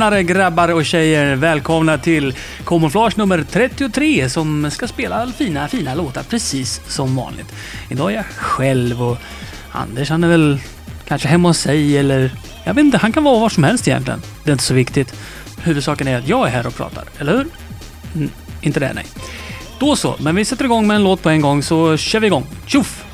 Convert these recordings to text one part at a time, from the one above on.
Tjenare grabbar och tjejer! Välkomna till Kamouflage nummer 33 som ska spela fina, fina låtar precis som vanligt. Idag är jag själv och Anders han är väl kanske hemma hos sig eller jag vet inte, han kan vara var som helst egentligen. Det är inte så viktigt. Huvudsaken är att jag är här och pratar, eller hur? Mm, inte det, nej. Då så, men vi sätter igång med en låt på en gång så kör vi igång. Tjoff!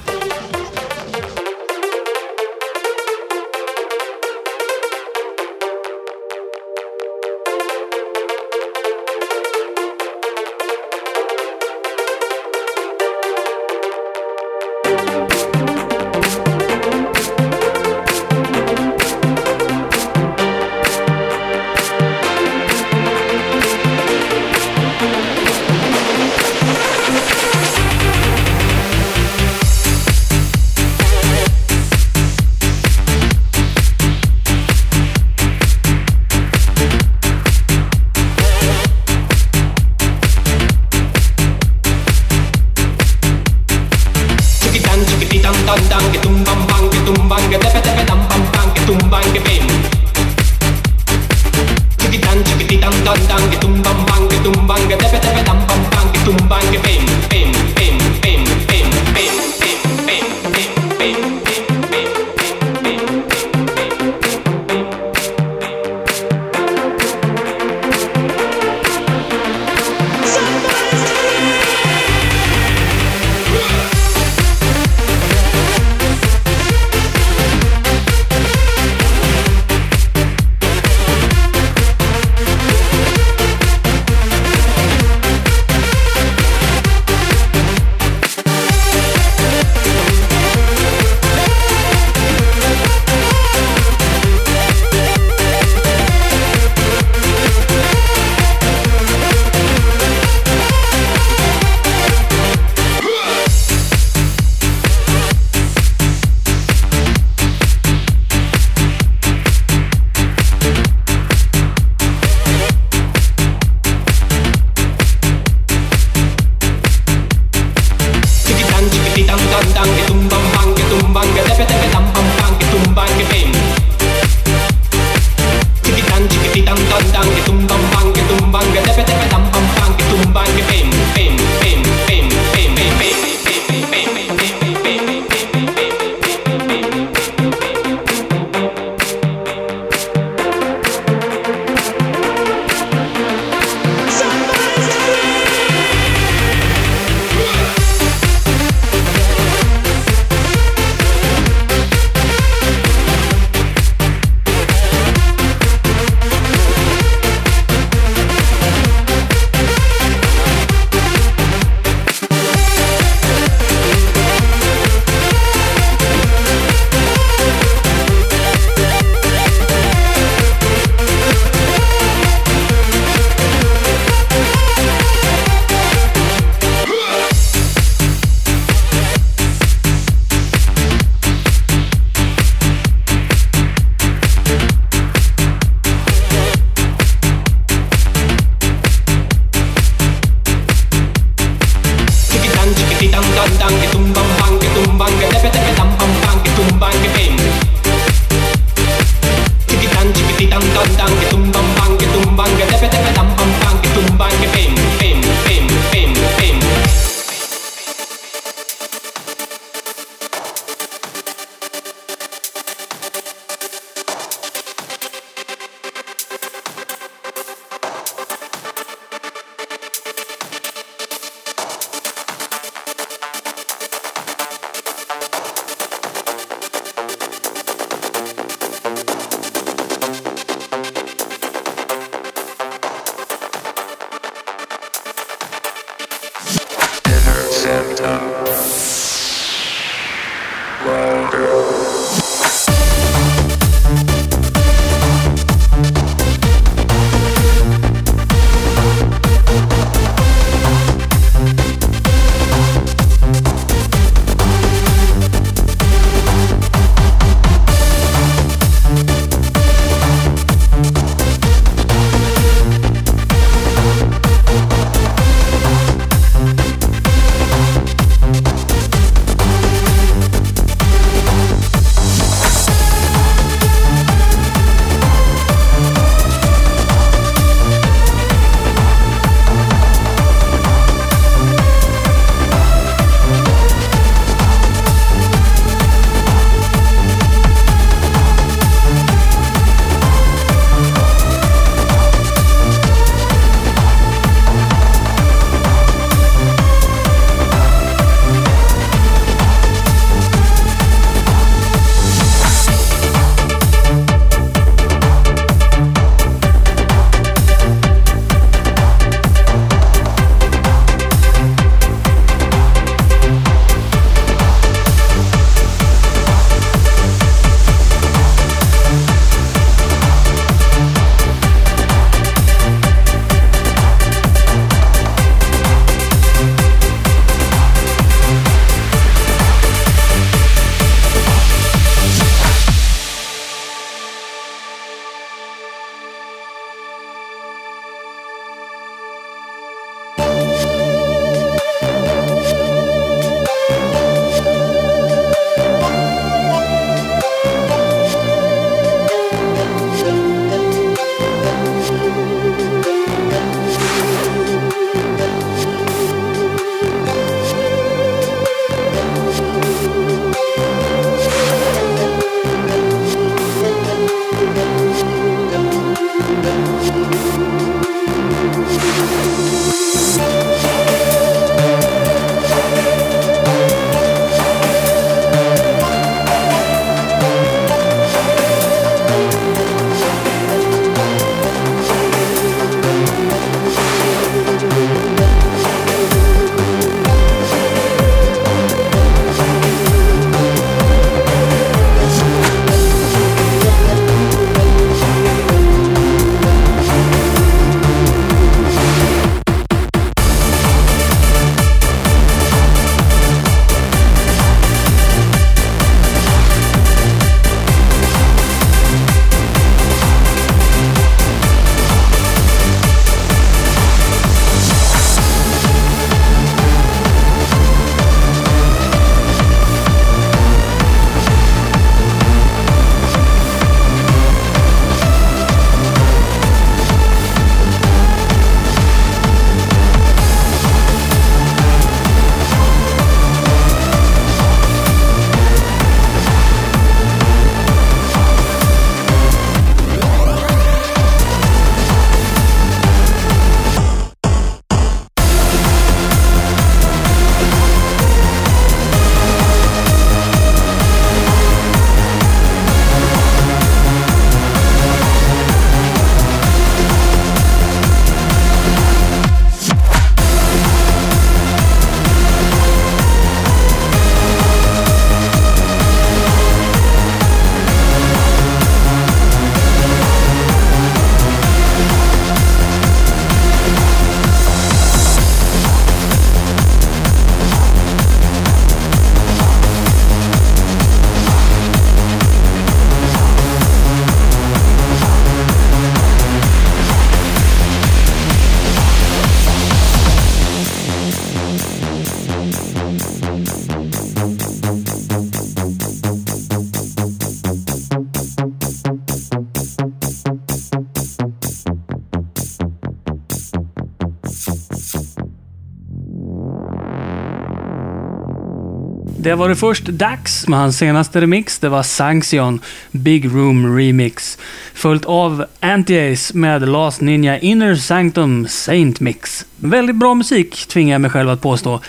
Det var det först Dax med hans senaste remix. Det var Sanction Big Room Remix. Följt av Anti-Ace med Last Ninja Inner Sanctum Saint Mix. Väldigt bra musik, tvingar jag mig själv att påstå.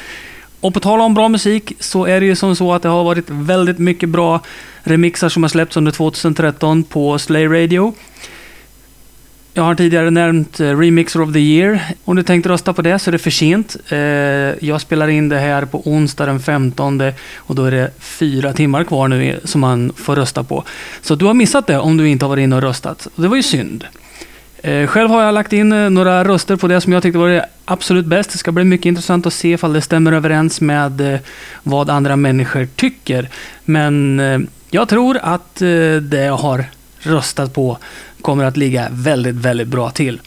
Och på tal om bra musik så är det ju som så att det har varit väldigt mycket bra remixar som har släppts under 2013 på Slay Radio. Jag har tidigare nämnt eh, Remixer of the Year. Om du tänkte rösta på det så är det för sent. Eh, jag spelar in det här på onsdag den 15 och då är det fyra timmar kvar nu som man får rösta på. Så du har missat det om du inte har varit inne och röstat. Det var ju synd. Eh, själv har jag lagt in några röster på det som jag tyckte var det absolut bäst. Det ska bli mycket intressant att se ifall det stämmer överens med vad andra människor tycker. Men jag tror att det har röstat på kommer att ligga väldigt, väldigt bra till.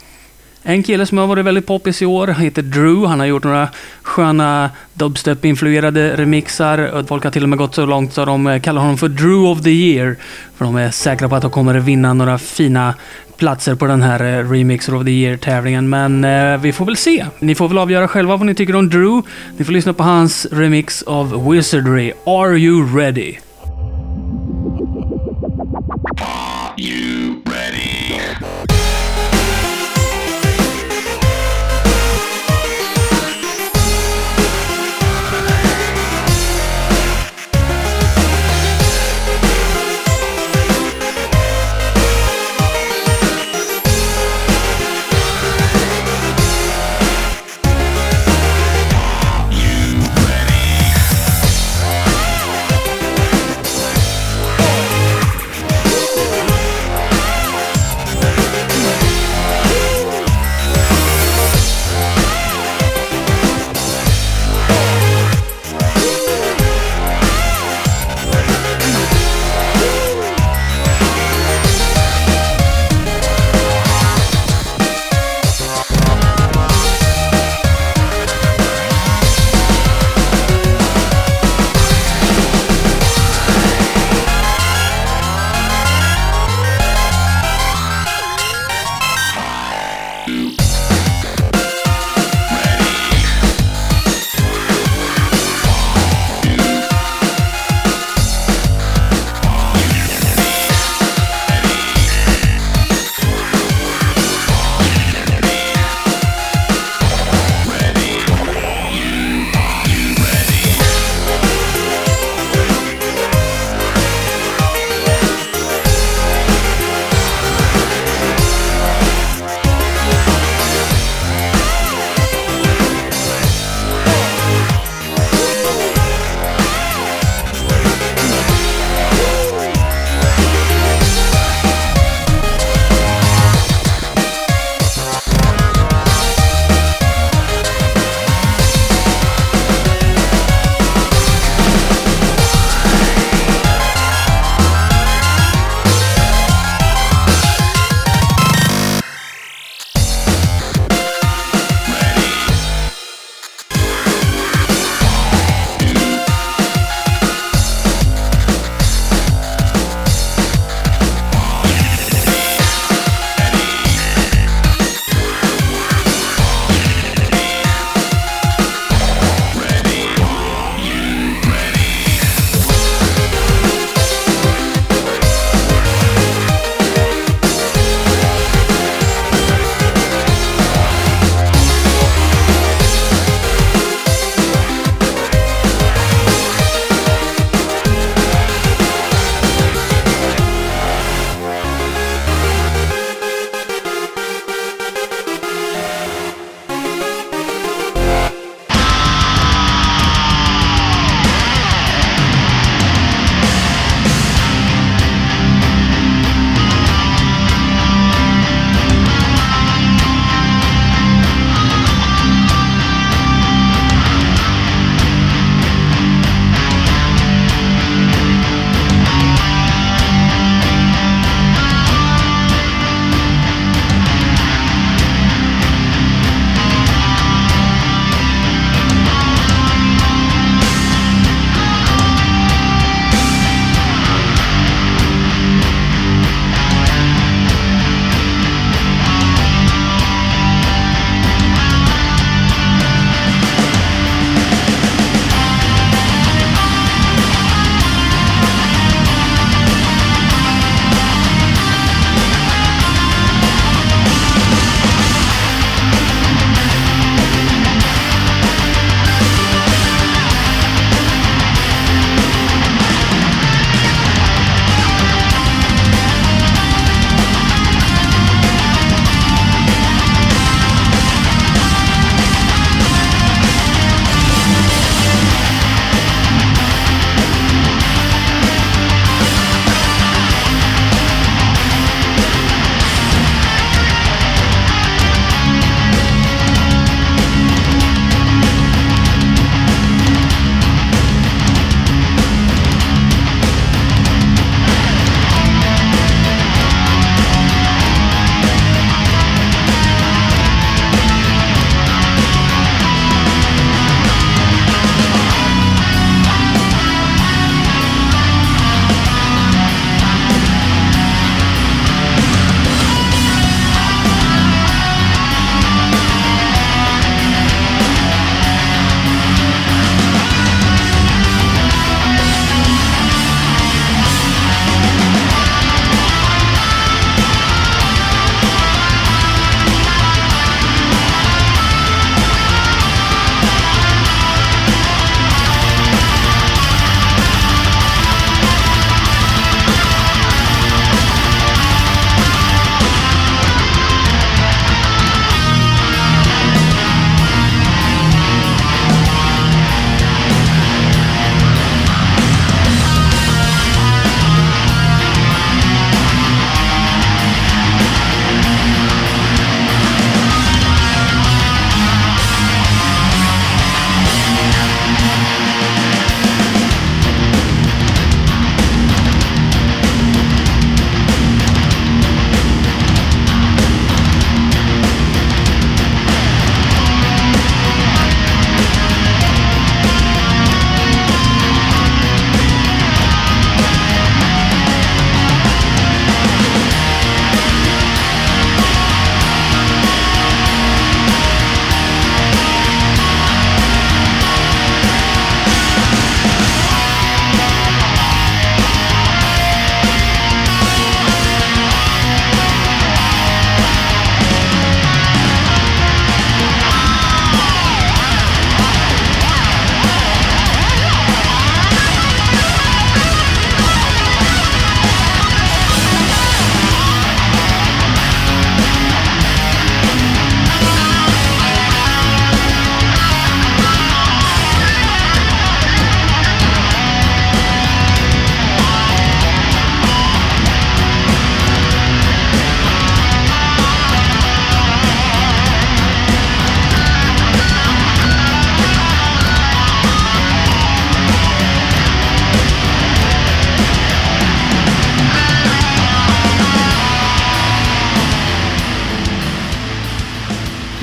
En kille som har varit väldigt poppis i år heter Drew. Han har gjort några sköna dubstep-influerade remixar. Folk har till och med gått så långt så de kallar honom för Drew of the year. För de är säkra på att de kommer att vinna några fina platser på den här eh, Remixer of the year-tävlingen. Men eh, vi får väl se. Ni får väl avgöra själva vad ni tycker om Drew. Ni får lyssna på hans remix av Wizardry. Are you ready?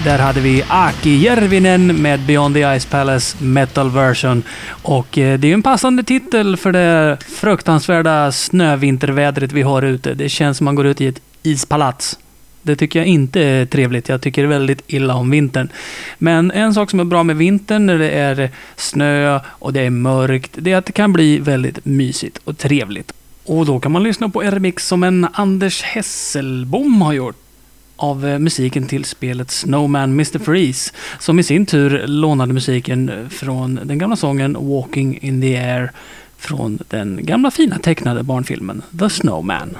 Där hade vi Aki Järvinen med Beyond the Ice Palace Metal Version. Och eh, det är ju en passande titel för det fruktansvärda snövintervädret vi har ute. Det känns som man går ut i ett ispalats. Det tycker jag inte är trevligt. Jag tycker väldigt illa om vintern. Men en sak som är bra med vintern när det är snö och det är mörkt, det är att det kan bli väldigt mysigt och trevligt. Och då kan man lyssna på en remix som en Anders Hesselbom har gjort av eh, musiken till spelet Snowman Mr. Freeze, som i sin tur lånade musiken eh, från den gamla sången Walking in the Air från den gamla fina tecknade barnfilmen The Snowman.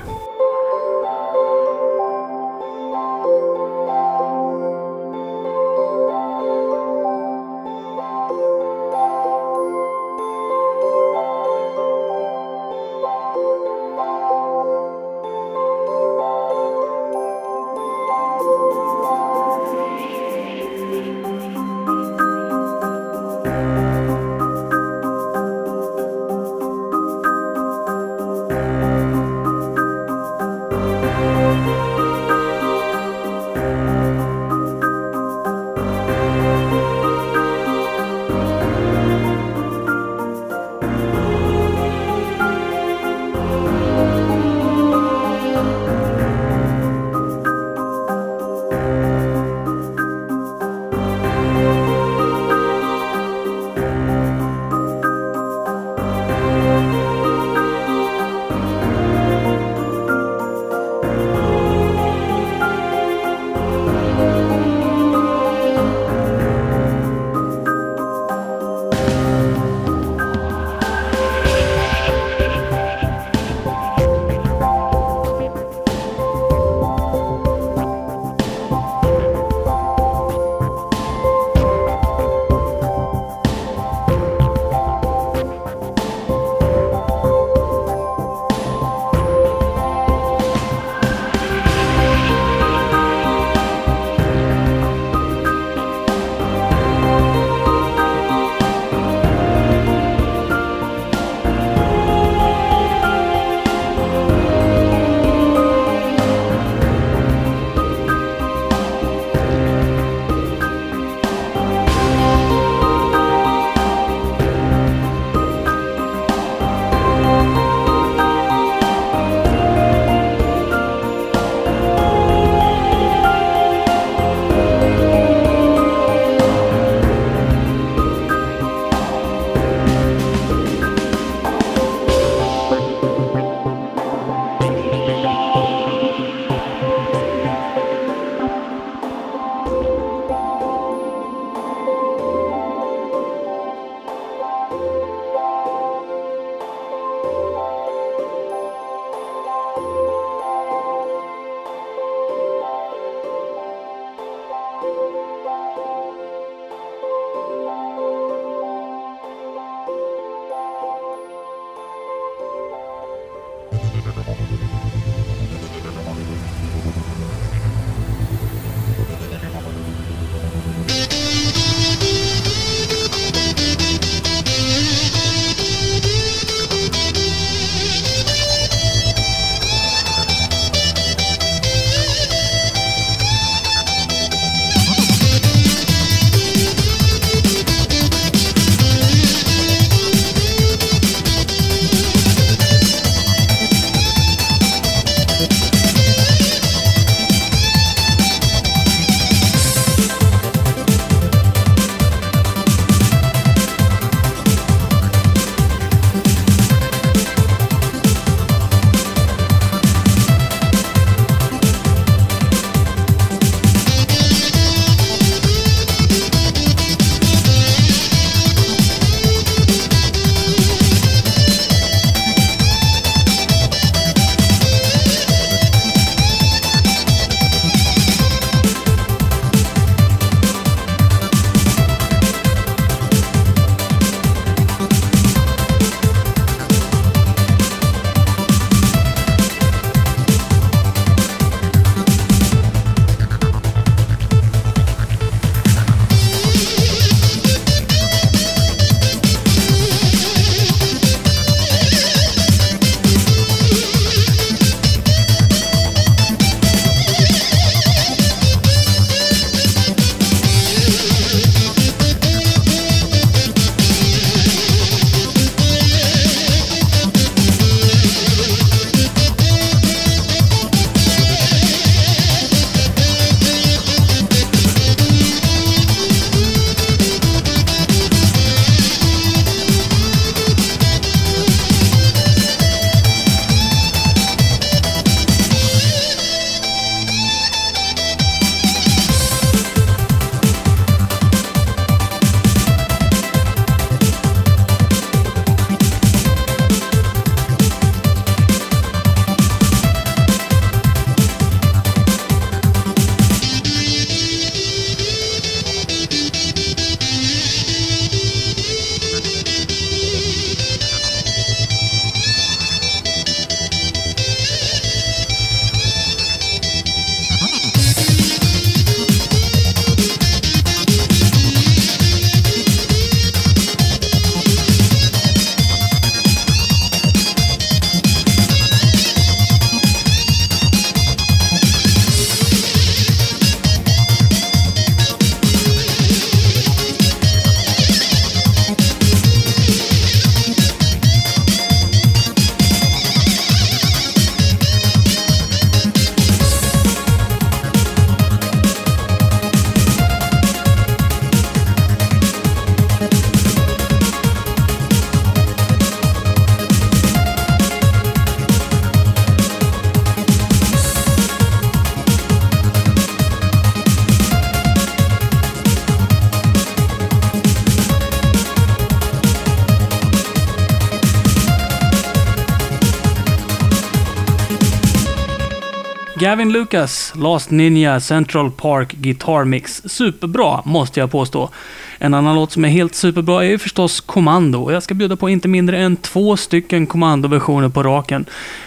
Gavin Lucas, Last Ninja Central Park Guitar Mix. Superbra, måste jag påstå. En annan låt som är helt superbra är ju förstås Kommando. Och jag ska bjuda på inte mindre än två stycken Kommando-versioner på raken.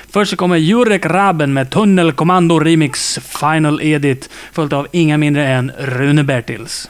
Först så kommer Jurek Raben med Tunnel Kommando Remix Final Edit, följt av inga mindre än Rune Bertils.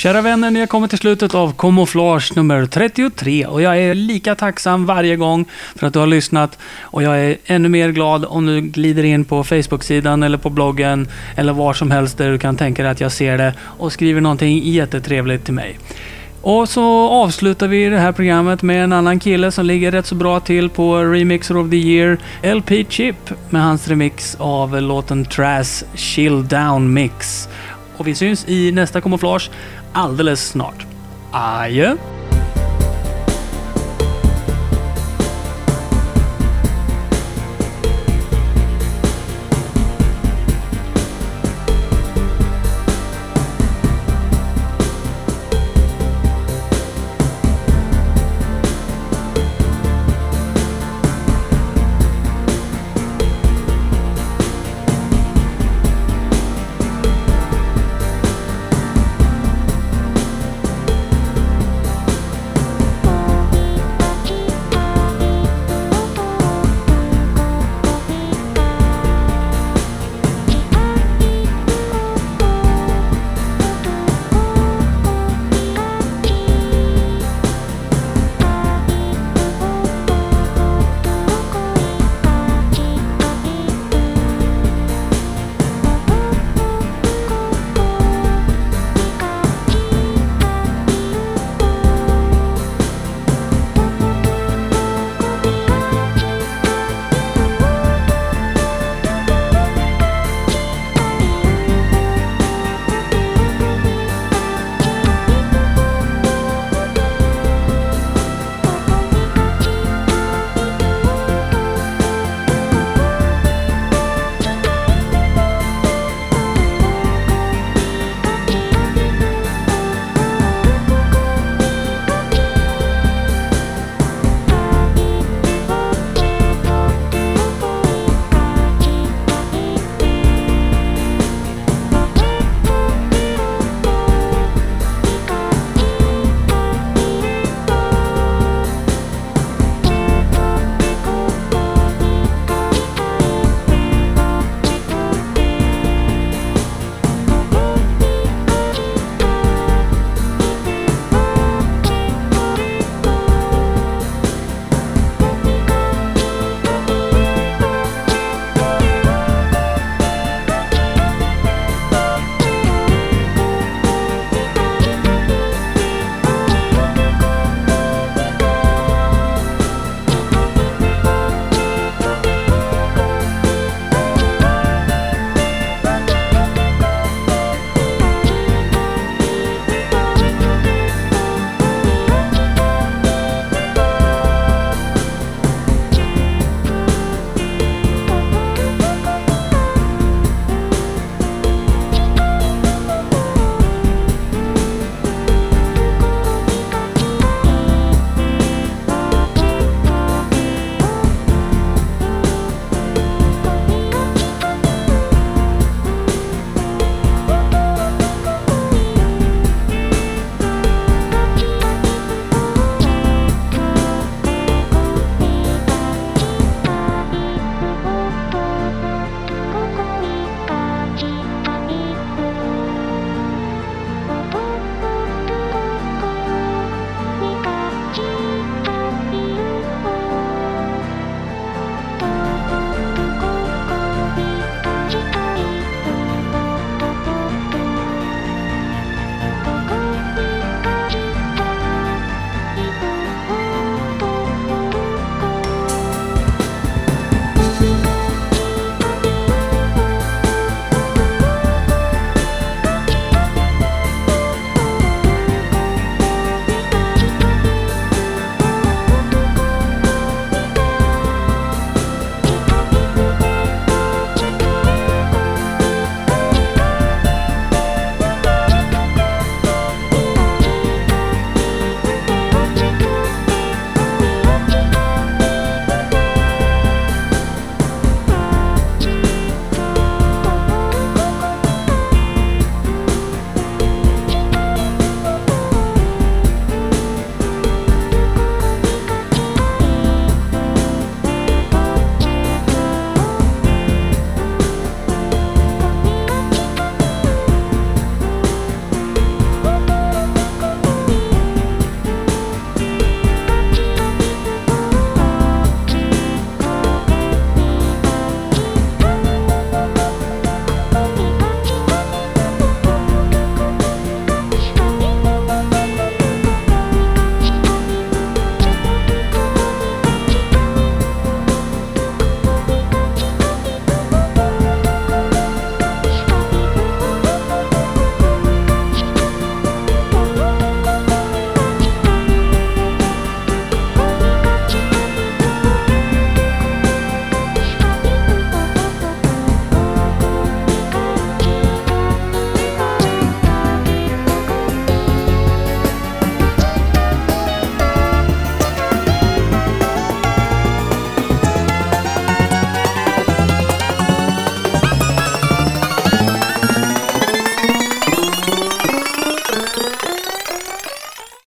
Kära vänner, ni har kommit till slutet av Kamouflage nummer 33 och jag är lika tacksam varje gång för att du har lyssnat och jag är ännu mer glad om du glider in på Facebook-sidan eller på bloggen eller var som helst där du kan tänka dig att jag ser det och skriver någonting jättetrevligt till mig. Och så avslutar vi det här programmet med en annan kille som ligger rätt så bra till på Remixer of the Year, LP Chip, med hans remix av låten Trash Chill Down Mix. Och vi syns i nästa kamouflage alldeles snart. Adjö!